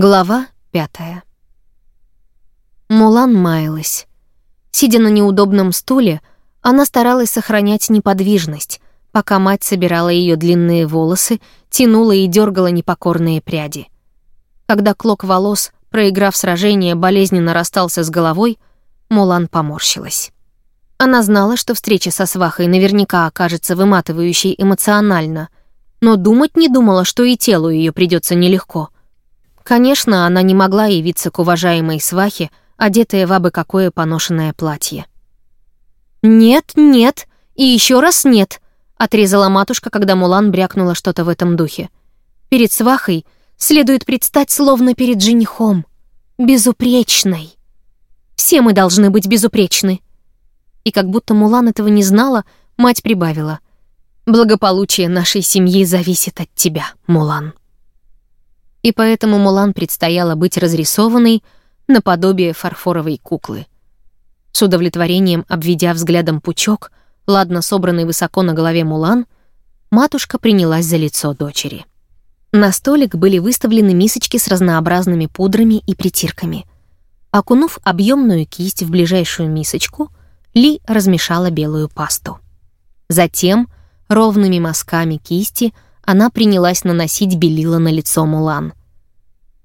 Глава пятая. Мулан маялась. Сидя на неудобном стуле, она старалась сохранять неподвижность, пока мать собирала ее длинные волосы, тянула и дергала непокорные пряди. Когда клок волос, проиграв сражение, болезненно расстался с головой, Мулан поморщилась. Она знала, что встреча со свахой наверняка окажется выматывающей эмоционально, но думать не думала, что и телу ее придется нелегко — Конечно, она не могла явиться к уважаемой свахе, одетая в абы какое поношенное платье. «Нет, нет и еще раз нет», — отрезала матушка, когда Мулан брякнула что-то в этом духе. «Перед свахой следует предстать словно перед женихом, безупречной. Все мы должны быть безупречны». И как будто Мулан этого не знала, мать прибавила. «Благополучие нашей семьи зависит от тебя, Мулан» и поэтому Мулан предстояло быть разрисованной наподобие фарфоровой куклы. С удовлетворением обведя взглядом пучок, ладно собранный высоко на голове Мулан, матушка принялась за лицо дочери. На столик были выставлены мисочки с разнообразными пудрами и притирками. Окунув объемную кисть в ближайшую мисочку, Ли размешала белую пасту. Затем ровными мазками кисти — она принялась наносить белила на лицо Мулан.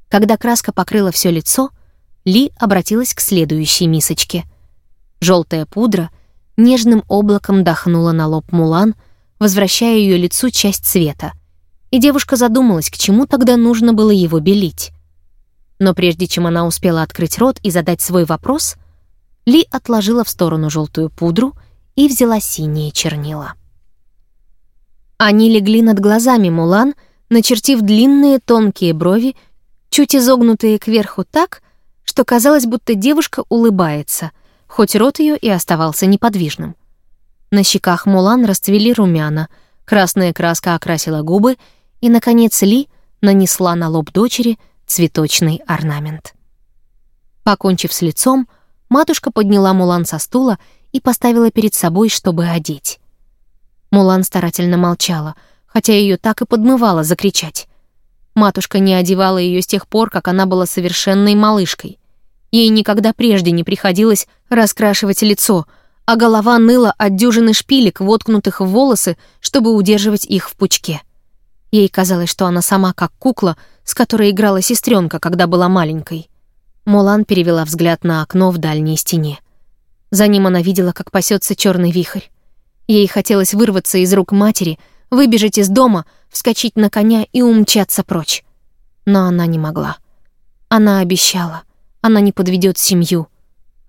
Когда краска покрыла все лицо, Ли обратилась к следующей мисочке. Желтая пудра нежным облаком дохнула на лоб Мулан, возвращая ее лицу часть цвета. И девушка задумалась, к чему тогда нужно было его белить. Но прежде чем она успела открыть рот и задать свой вопрос, Ли отложила в сторону желтую пудру и взяла синие чернила. Они легли над глазами Мулан, начертив длинные тонкие брови, чуть изогнутые кверху так, что казалось, будто девушка улыбается, хоть рот ее и оставался неподвижным. На щеках Мулан расцвели румяна, красная краска окрасила губы, и, наконец, Ли нанесла на лоб дочери цветочный орнамент. Покончив с лицом, матушка подняла Мулан со стула и поставила перед собой, чтобы одеть. Мулан старательно молчала, хотя ее так и подмывало закричать. Матушка не одевала ее с тех пор, как она была совершенной малышкой. Ей никогда прежде не приходилось раскрашивать лицо, а голова ныла от дюжины шпилек, воткнутых в волосы, чтобы удерживать их в пучке. Ей казалось, что она сама как кукла, с которой играла сестренка, когда была маленькой. Мулан перевела взгляд на окно в дальней стене. За ним она видела, как пасется черный вихрь. Ей хотелось вырваться из рук матери, выбежать из дома, вскочить на коня и умчаться прочь. Но она не могла. Она обещала, она не подведет семью,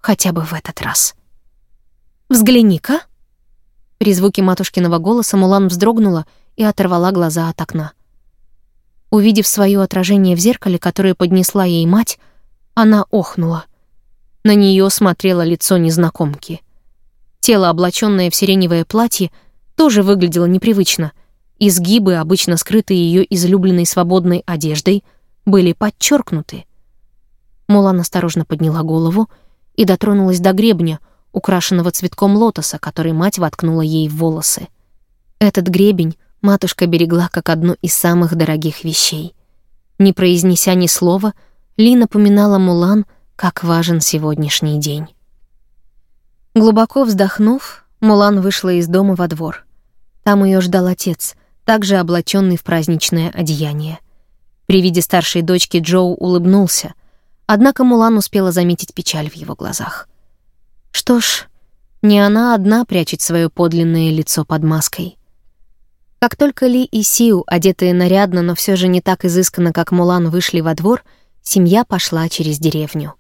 хотя бы в этот раз. «Взгляни-ка!» При звуке матушкиного голоса Мулан вздрогнула и оторвала глаза от окна. Увидев свое отражение в зеркале, которое поднесла ей мать, она охнула. На нее смотрело лицо незнакомки — Тело, облаченное в сиреневое платье, тоже выглядело непривычно. Изгибы, обычно скрытые ее излюбленной свободной одеждой, были подчеркнуты. Мулан осторожно подняла голову и дотронулась до гребня, украшенного цветком лотоса, который мать воткнула ей в волосы. Этот гребень матушка берегла как одну из самых дорогих вещей. Не произнеся ни слова, Ли напоминала Мулан, как важен сегодняшний день. Глубоко вздохнув, Мулан вышла из дома во двор. Там ее ждал отец, также облаченный в праздничное одеяние. При виде старшей дочки Джоу улыбнулся, однако Мулан успела заметить печаль в его глазах. Что ж, не она одна прячет свое подлинное лицо под маской. Как только Ли и Сиу, одетые нарядно, но все же не так изысканно, как Мулан, вышли во двор, семья пошла через деревню.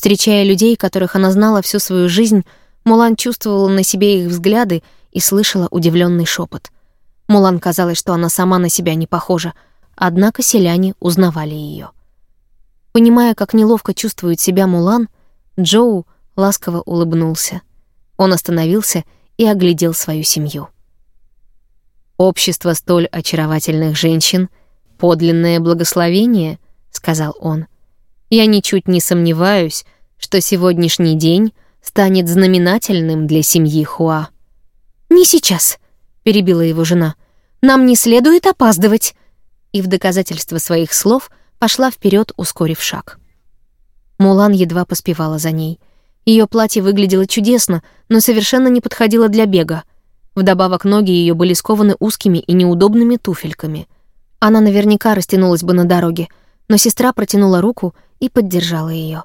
Встречая людей, которых она знала всю свою жизнь, Мулан чувствовала на себе их взгляды и слышала удивленный шепот. Мулан казалось, что она сама на себя не похожа, однако селяне узнавали ее. Понимая, как неловко чувствует себя Мулан, Джоу ласково улыбнулся. Он остановился и оглядел свою семью. «Общество столь очаровательных женщин — подлинное благословение», — сказал он. Я ничуть не сомневаюсь, что сегодняшний день станет знаменательным для семьи Хуа. «Не сейчас», — перебила его жена. «Нам не следует опаздывать». И в доказательство своих слов пошла вперед, ускорив шаг. Мулан едва поспевала за ней. Ее платье выглядело чудесно, но совершенно не подходило для бега. Вдобавок ноги ее были скованы узкими и неудобными туфельками. Она наверняка растянулась бы на дороге, но сестра протянула руку и поддержала ее.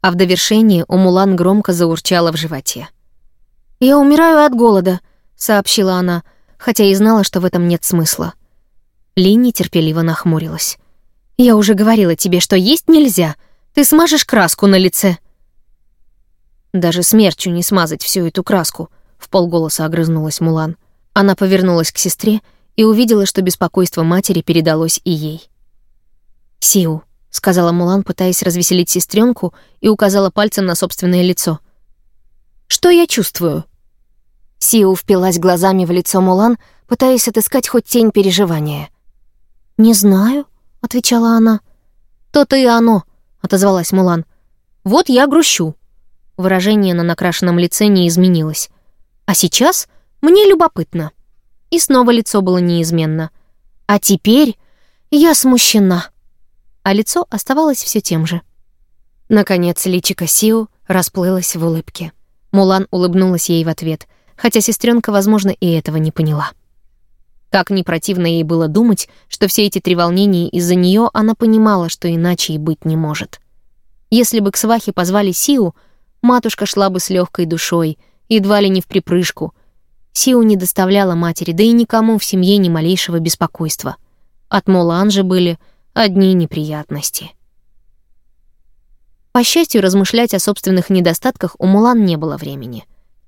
А в довершение Мулан громко заурчала в животе. «Я умираю от голода», — сообщила она, хотя и знала, что в этом нет смысла. Ли нетерпеливо нахмурилась. «Я уже говорила тебе, что есть нельзя. Ты смажешь краску на лице». «Даже смерчу не смазать всю эту краску», — в полголоса огрызнулась Мулан. Она повернулась к сестре и увидела, что беспокойство матери передалось и ей. «Сиу», — сказала Мулан, пытаясь развеселить сестренку, и указала пальцем на собственное лицо. «Что я чувствую?» Сиу впилась глазами в лицо Мулан, пытаясь отыскать хоть тень переживания. «Не знаю», — отвечала она. «То-то и оно», — отозвалась Мулан. «Вот я грущу». Выражение на накрашенном лице не изменилось. «А сейчас мне любопытно». И снова лицо было неизменно. «А теперь я смущена». А лицо оставалось все тем же. Наконец, личико Сиу расплылось в улыбке. Мулан улыбнулась ей в ответ, хотя сестренка, возможно, и этого не поняла. Как не противно ей было думать, что все эти треволнения из-за нее она понимала, что иначе и быть не может. Если бы к свахе позвали Сиу, матушка шла бы с легкой душой, едва ли не в припрыжку. Сиу не доставляла матери, да и никому в семье ни малейшего беспокойства. От Молан же были одни неприятности. По счастью, размышлять о собственных недостатках у Мулан не было времени.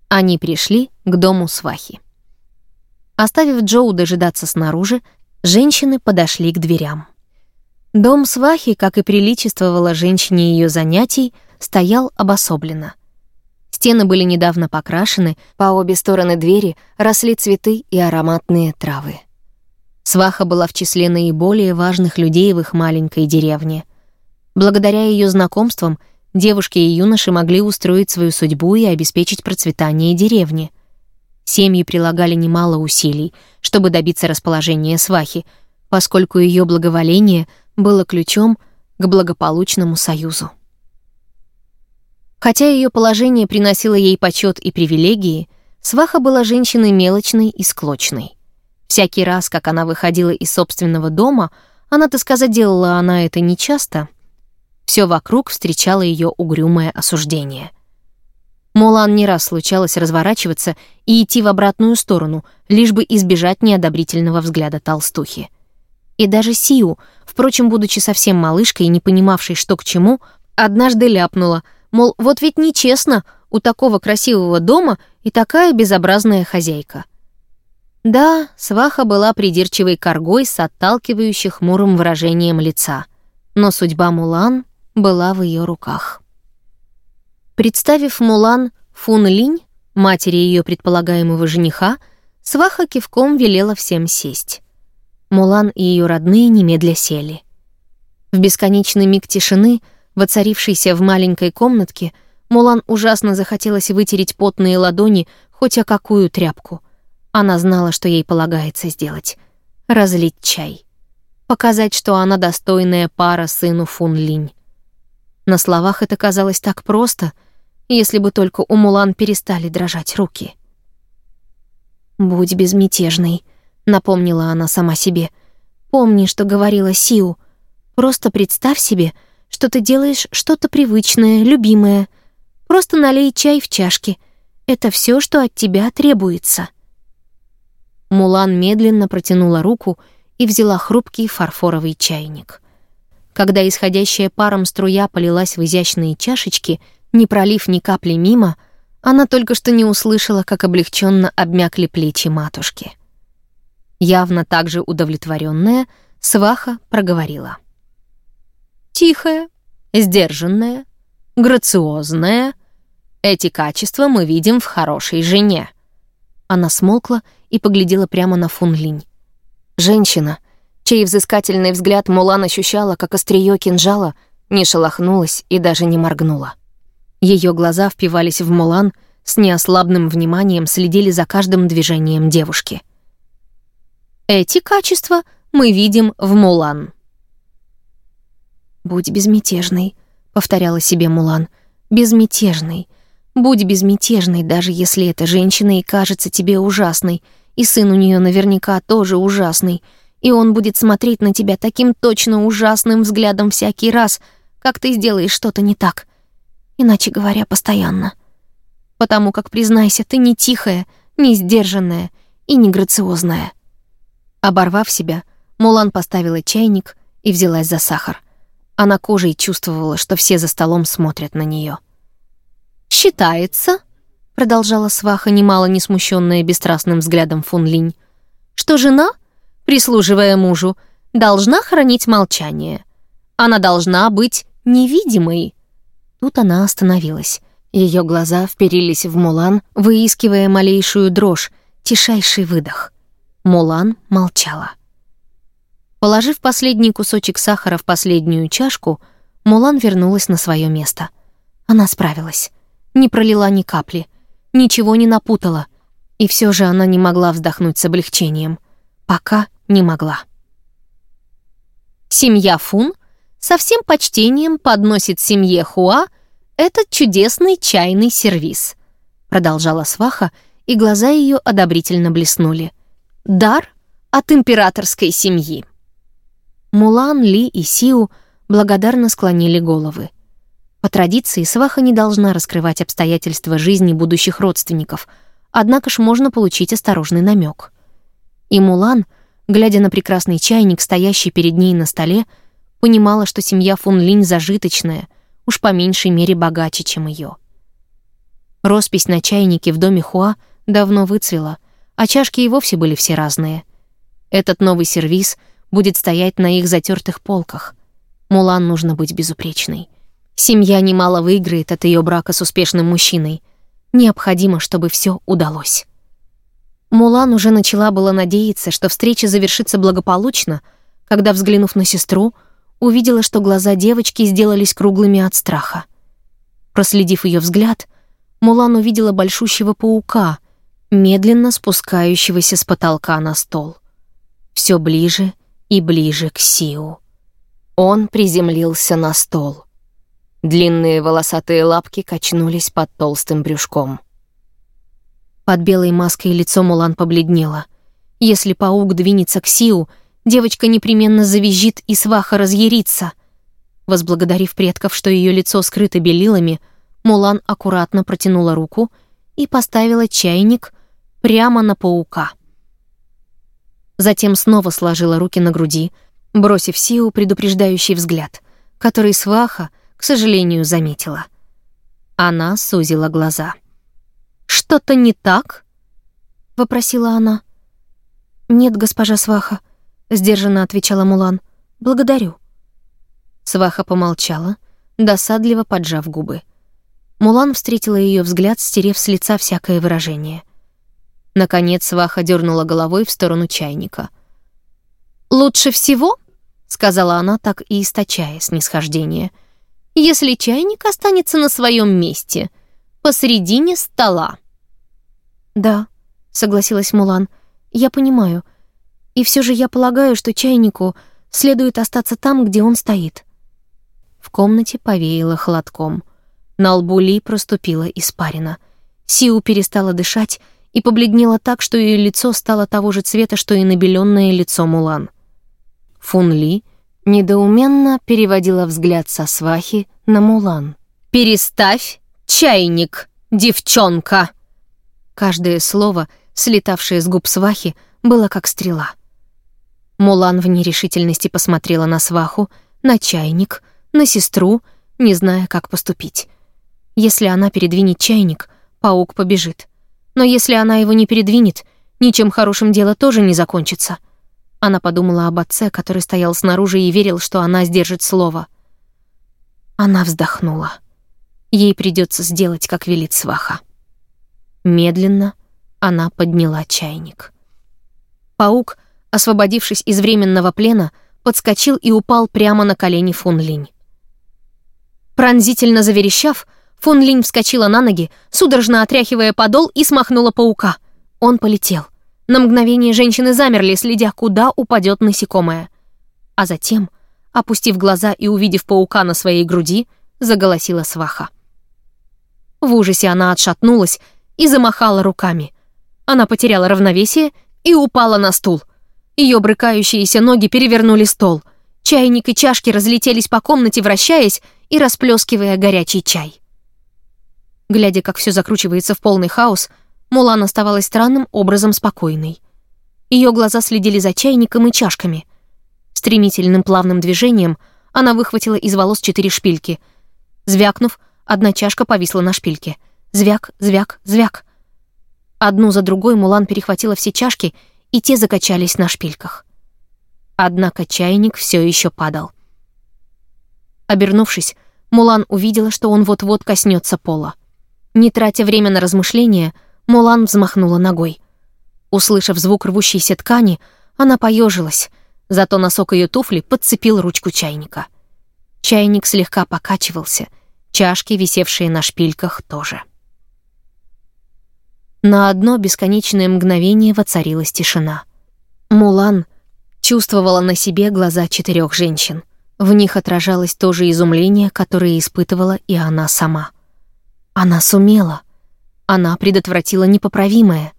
Они пришли к дому свахи. Оставив Джоу дожидаться снаружи, женщины подошли к дверям. Дом свахи, как и приличествовало женщине ее занятий, стоял обособленно. Стены были недавно покрашены, по обе стороны двери росли цветы и ароматные травы. Сваха была в числе наиболее важных людей в их маленькой деревне. Благодаря ее знакомствам девушки и юноши могли устроить свою судьбу и обеспечить процветание деревни. Семьи прилагали немало усилий, чтобы добиться расположения свахи, поскольку ее благоволение было ключом к благополучному союзу. Хотя ее положение приносило ей почет и привилегии, сваха была женщиной мелочной и склочной. Всякий раз, как она выходила из собственного дома, она, так сказать, делала она это нечасто, все вокруг встречало ее угрюмое осуждение. Молан не раз случалось разворачиваться и идти в обратную сторону, лишь бы избежать неодобрительного взгляда толстухи. И даже Сиу, впрочем, будучи совсем малышкой и не понимавшей, что к чему, однажды ляпнула, мол, вот ведь нечестно, у такого красивого дома и такая безобразная хозяйка. Да, сваха была придирчивой коргой с отталкивающим хмурым выражением лица. Но судьба Мулан была в ее руках. Представив Мулан Фун Линь, матери ее предполагаемого жениха, сваха кивком велела всем сесть. Мулан и ее родные немедля сели. В бесконечный миг тишины, воцарившейся в маленькой комнатке, Мулан ужасно захотелось вытереть потные ладони хоть о какую тряпку. Она знала, что ей полагается сделать — разлить чай. Показать, что она достойная пара сыну Фун Линь. На словах это казалось так просто — если бы только у Мулан перестали дрожать руки. «Будь безмятежной», — напомнила она сама себе. «Помни, что говорила Сиу. Просто представь себе, что ты делаешь что-то привычное, любимое. Просто налей чай в чашке. Это все, что от тебя требуется». Мулан медленно протянула руку и взяла хрупкий фарфоровый чайник. Когда исходящая паром струя полилась в изящные чашечки — не пролив ни капли мимо, она только что не услышала, как облегченно обмякли плечи матушки. Явно также удовлетворенная, сваха проговорила. «Тихая, сдержанная, грациозная. Эти качества мы видим в хорошей жене». Она смолкла и поглядела прямо на Фунлинь. Женщина, чей взыскательный взгляд Мулан ощущала, как острие кинжала, не шелохнулась и даже не моргнула. Ее глаза впивались в Мулан, с неослабным вниманием следили за каждым движением девушки. Эти качества мы видим в Мулан. «Будь безмятежной», — повторяла себе Мулан. «Безмятежной. Будь безмятежной, даже если эта женщина и кажется тебе ужасной, и сын у нее наверняка тоже ужасный, и он будет смотреть на тебя таким точно ужасным взглядом всякий раз, как ты сделаешь что-то не так. Иначе говоря, постоянно. Потому как, признайся, ты не тихая, не сдержанная и не грациозная. Оборвав себя, Мулан поставила чайник и взялась за сахар. Она кожей чувствовала, что все за столом смотрят на нее. «Считается», — продолжала сваха, немало не смущенная бесстрастным взглядом Фун Линь, «что жена, прислуживая мужу, должна хранить молчание. Она должна быть невидимой». Тут она остановилась. Ее глаза вперились в Мулан, выискивая малейшую дрожь, тишайший выдох. Мулан молчала. Положив последний кусочек сахара в последнюю чашку, Мулан вернулась на свое место. Она справилась. Не пролила ни капли, ничего не напутала. И все же она не могла вздохнуть с облегчением. Пока не могла. Семья Фун со всем почтением подносит семье Хуа этот чудесный чайный сервиз. Продолжала сваха, и глаза ее одобрительно блеснули. Дар от императорской семьи. Мулан, Ли и Сиу благодарно склонили головы. По традиции, сваха не должна раскрывать обстоятельства жизни будущих родственников, однако ж можно получить осторожный намек. И Мулан, глядя на прекрасный чайник, стоящий перед ней на столе, понимала, что семья Фун Линь зажиточная, уж по меньшей мере богаче, чем ее. Роспись на чайнике в доме Хуа давно выцвела, а чашки и вовсе были все разные. Этот новый сервиз — будет стоять на их затертых полках. Мулан нужно быть безупречной. Семья немало выиграет от ее брака с успешным мужчиной. Необходимо, чтобы все удалось. Мулан уже начала было надеяться, что встреча завершится благополучно, когда, взглянув на сестру, увидела, что глаза девочки сделались круглыми от страха. Проследив ее взгляд, Мулан увидела большущего паука, медленно спускающегося с потолка на стол. Все ближе и ближе к Сиу. Он приземлился на стол. Длинные волосатые лапки качнулись под толстым брюшком. Под белой маской лицо Мулан побледнело. Если паук двинется к Сиу, девочка непременно завизжит и сваха разъярится. Возблагодарив предков, что ее лицо скрыто белилами, Мулан аккуратно протянула руку и поставила чайник прямо на паука. Затем снова сложила руки на груди, бросив Сиу предупреждающий взгляд, который сваха, к сожалению, заметила. Она сузила глаза. «Что-то не так?» — вопросила она. «Нет, госпожа сваха», — сдержанно отвечала Мулан. «Благодарю». Сваха помолчала, досадливо поджав губы. Мулан встретила ее взгляд, стерев с лица всякое выражение — Наконец сваха дернула головой в сторону чайника. «Лучше всего», — сказала она, так и источая снисхождение, «если чайник останется на своем месте, посредине стола». «Да», — согласилась Мулан, — «я понимаю. И все же я полагаю, что чайнику следует остаться там, где он стоит». В комнате повеяло холодком. На лбу Ли проступила испарина. Сиу перестала дышать, и побледнела так, что ее лицо стало того же цвета, что и набеленное лицо Мулан. Фун Ли недоуменно переводила взгляд со свахи на Мулан. «Переставь чайник, девчонка!» Каждое слово, слетавшее с губ свахи, было как стрела. Мулан в нерешительности посмотрела на сваху, на чайник, на сестру, не зная, как поступить. Если она передвинет чайник, паук побежит. Но если она его не передвинет, ничем хорошим дело тоже не закончится. Она подумала об отце, который стоял снаружи и верил, что она сдержит слово. Она вздохнула. Ей придется сделать, как велит сваха. Медленно она подняла чайник. Паук, освободившись из временного плена, подскочил и упал прямо на колени Фун Линь. Пронзительно заверещав, Фон Линь вскочила на ноги, судорожно отряхивая подол и смахнула паука. Он полетел. На мгновение женщины замерли, следя, куда упадет насекомое. А затем Опустив глаза и увидев паука на своей груди, заголосила сваха. В ужасе она отшатнулась и замахала руками. Она потеряла равновесие и упала на стул. Ее брыкающиеся ноги перевернули стол. Чайник и чашки разлетелись по комнате, вращаясь и расплескивая горячий чай. Глядя, как все закручивается в полный хаос, Мулан оставалась странным образом спокойной. Ее глаза следили за чайником и чашками. Стремительным плавным движением она выхватила из волос четыре шпильки. Звякнув, одна чашка повисла на шпильке. Звяк, звяк, звяк. Одну за другой Мулан перехватила все чашки, и те закачались на шпильках. Однако чайник все еще падал. Обернувшись, Мулан увидела, что он вот-вот коснется пола. Не тратя время на размышления, Мулан взмахнула ногой. Услышав звук рвущейся ткани, она поежилась, зато носок ее туфли подцепил ручку чайника. Чайник слегка покачивался, чашки, висевшие на шпильках, тоже. На одно бесконечное мгновение воцарилась тишина. Мулан чувствовала на себе глаза четырех женщин. В них отражалось то же изумление, которое испытывала и она сама. Она сумела. Она предотвратила непоправимое.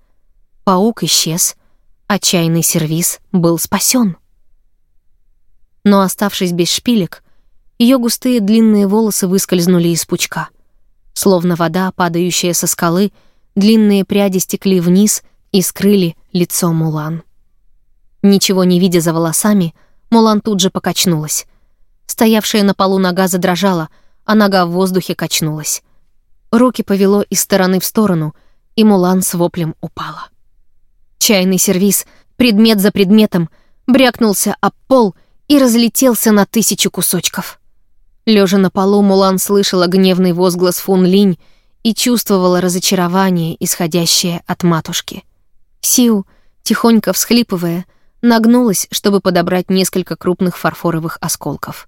Паук исчез, чайный сервиз был спасен. Но оставшись без шпилек, ее густые длинные волосы выскользнули из пучка. Словно вода, падающая со скалы, длинные пряди стекли вниз и скрыли лицо Мулан. Ничего не видя за волосами, Мулан тут же покачнулась. Стоявшая на полу нога задрожала, а нога в воздухе качнулась. Руки повело из стороны в сторону, и Мулан с воплем упала. Чайный сервиз, предмет за предметом, брякнулся об пол и разлетелся на тысячу кусочков. Лежа на полу, Мулан слышала гневный возглас Фун Линь и чувствовала разочарование, исходящее от матушки. Сиу, тихонько всхлипывая, нагнулась, чтобы подобрать несколько крупных фарфоровых осколков.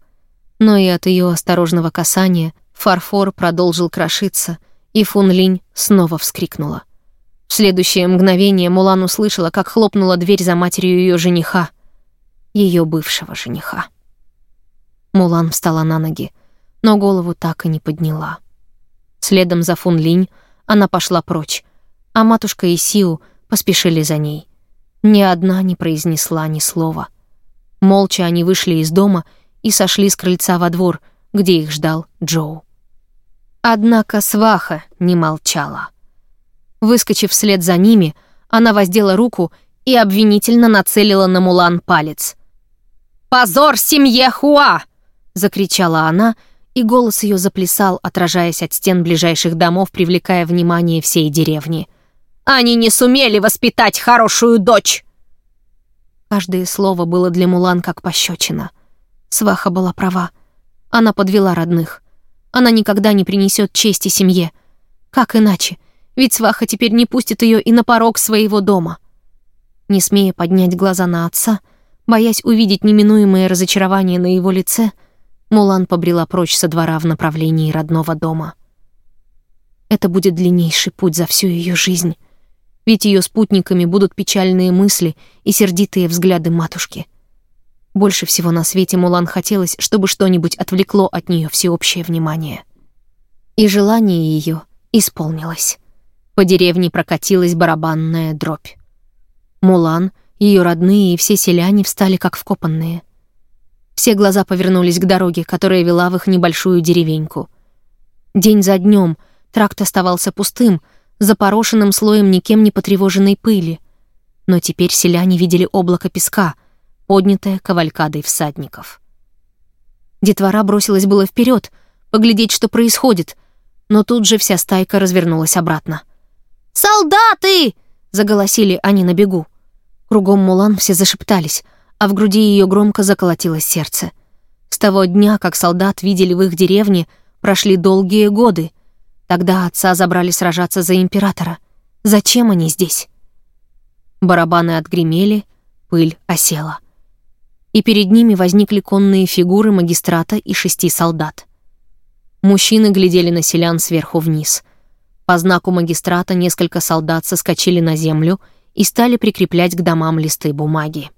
Но и от ее осторожного касания Фарфор продолжил крошиться, и Фун Линь снова вскрикнула. В следующее мгновение Мулан услышала, как хлопнула дверь за матерью ее жениха, ее бывшего жениха. Мулан встала на ноги, но голову так и не подняла. Следом за Фун Линь она пошла прочь, а матушка и Сиу поспешили за ней. Ни одна не произнесла ни слова. Молча они вышли из дома и сошли с крыльца во двор, где их ждал Джоу. Однако сваха не молчала. Выскочив вслед за ними, она воздела руку и обвинительно нацелила на Мулан палец. «Позор семье Хуа!» — закричала она, и голос ее заплясал, отражаясь от стен ближайших домов, привлекая внимание всей деревни. «Они не сумели воспитать хорошую дочь!» Каждое слово было для Мулан как пощечина. Сваха была права. Она подвела родных — она никогда не принесет чести семье. Как иначе? Ведь сваха теперь не пустит ее и на порог своего дома. Не смея поднять глаза на отца, боясь увидеть неминуемое разочарование на его лице, Мулан побрела прочь со двора в направлении родного дома. Это будет длиннейший путь за всю ее жизнь, ведь ее спутниками будут печальные мысли и сердитые взгляды матушки — больше всего на свете Мулан хотелось, чтобы что-нибудь отвлекло от нее всеобщее внимание. И желание ее исполнилось. По деревне прокатилась барабанная дробь. Мулан, ее родные и все селяне встали как вкопанные. Все глаза повернулись к дороге, которая вела в их небольшую деревеньку. День за днем тракт оставался пустым, запорошенным слоем никем не потревоженной пыли. Но теперь селяне видели облако песка — поднятая кавалькадой всадников. Детвора бросилась было вперед, поглядеть, что происходит, но тут же вся стайка развернулась обратно. «Солдаты!» — заголосили они на бегу. Кругом Мулан все зашептались, а в груди ее громко заколотилось сердце. С того дня, как солдат видели в их деревне, прошли долгие годы. Тогда отца забрали сражаться за императора. Зачем они здесь? Барабаны отгремели, пыль осела и перед ними возникли конные фигуры магистрата и шести солдат. Мужчины глядели на селян сверху вниз. По знаку магистрата несколько солдат соскочили на землю и стали прикреплять к домам листы бумаги.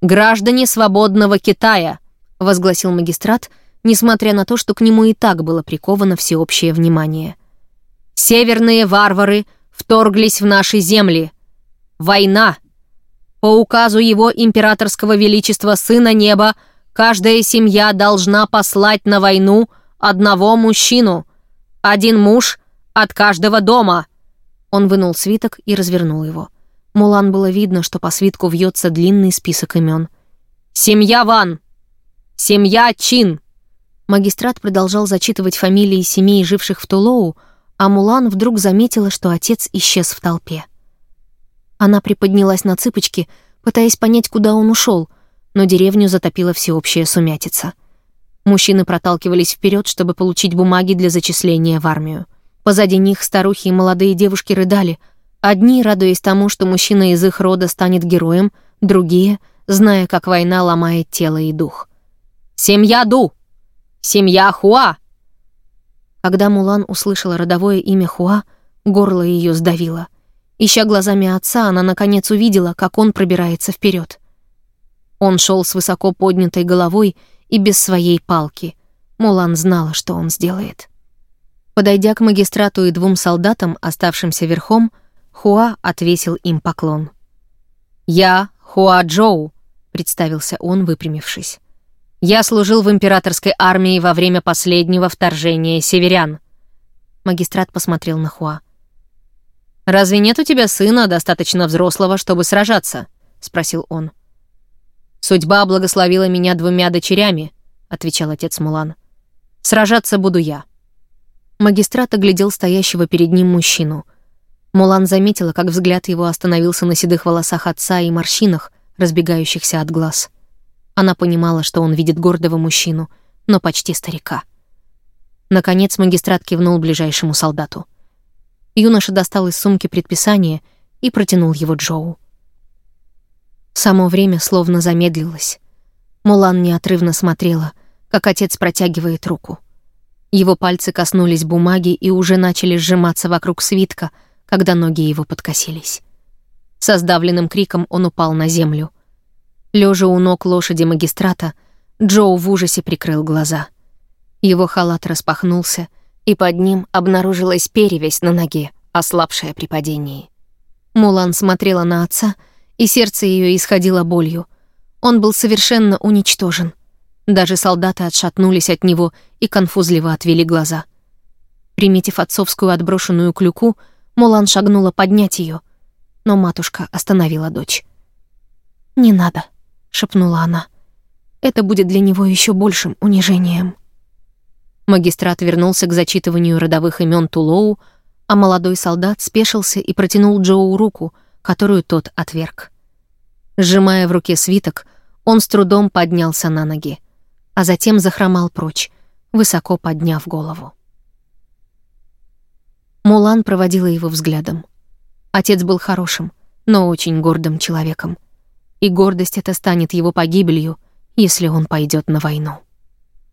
«Граждане свободного Китая», — возгласил магистрат, несмотря на то, что к нему и так было приковано всеобщее внимание. «Северные варвары вторглись в наши земли. Война. По указу его императорского величества Сына Неба каждая семья должна послать на войну одного мужчину, один муж от каждого дома». Он вынул свиток и развернул его. Мулан было видно, что по свитку вьется длинный список имен. «Семья Ван! Семья Чин!» Магистрат продолжал зачитывать фамилии семей, живших в Тулоу, а Мулан вдруг заметила, что отец исчез в толпе. Она приподнялась на цыпочки, пытаясь понять, куда он ушел, но деревню затопила всеобщая сумятица. Мужчины проталкивались вперед, чтобы получить бумаги для зачисления в армию. Позади них старухи и молодые девушки рыдали — Одни, радуясь тому, что мужчина из их рода станет героем, другие, зная, как война ломает тело и дух. «Семья Ду! Семья Хуа!» Когда Мулан услышала родовое имя Хуа, горло ее сдавило. Ища глазами отца, она наконец увидела, как он пробирается вперед. Он шел с высоко поднятой головой и без своей палки. Мулан знала, что он сделает. Подойдя к магистрату и двум солдатам, оставшимся верхом, Хуа отвесил им поклон. «Я Хуа Джоу», — представился он, выпрямившись. «Я служил в императорской армии во время последнего вторжения северян». Магистрат посмотрел на Хуа. «Разве нет у тебя сына, достаточно взрослого, чтобы сражаться?» — спросил он. «Судьба благословила меня двумя дочерями», — отвечал отец Мулан. «Сражаться буду я». Магистрат оглядел стоящего перед ним мужчину — Мулан заметила, как взгляд его остановился на седых волосах отца и морщинах, разбегающихся от глаз. Она понимала, что он видит гордого мужчину, но почти старика. Наконец магистрат кивнул ближайшему солдату. Юноша достал из сумки предписание и протянул его Джоу. Само время словно замедлилось. Мулан неотрывно смотрела, как отец протягивает руку. Его пальцы коснулись бумаги и уже начали сжиматься вокруг свитка — когда ноги его подкосились. Со сдавленным криком он упал на землю. Лежа у ног лошади магистрата, Джоу в ужасе прикрыл глаза. Его халат распахнулся, и под ним обнаружилась перевязь на ноге, ослабшая при падении. Мулан смотрела на отца, и сердце ее исходило болью. Он был совершенно уничтожен. Даже солдаты отшатнулись от него и конфузливо отвели глаза. Приметив отцовскую отброшенную клюку, Мулан шагнула поднять ее, но матушка остановила дочь. «Не надо», — шепнула она. «Это будет для него еще большим унижением». Магистрат вернулся к зачитыванию родовых имен Тулоу, а молодой солдат спешился и протянул Джоу руку, которую тот отверг. Сжимая в руке свиток, он с трудом поднялся на ноги, а затем захромал прочь, высоко подняв голову. Мулан проводила его взглядом. Отец был хорошим, но очень гордым человеком. И гордость эта станет его погибелью, если он пойдет на войну.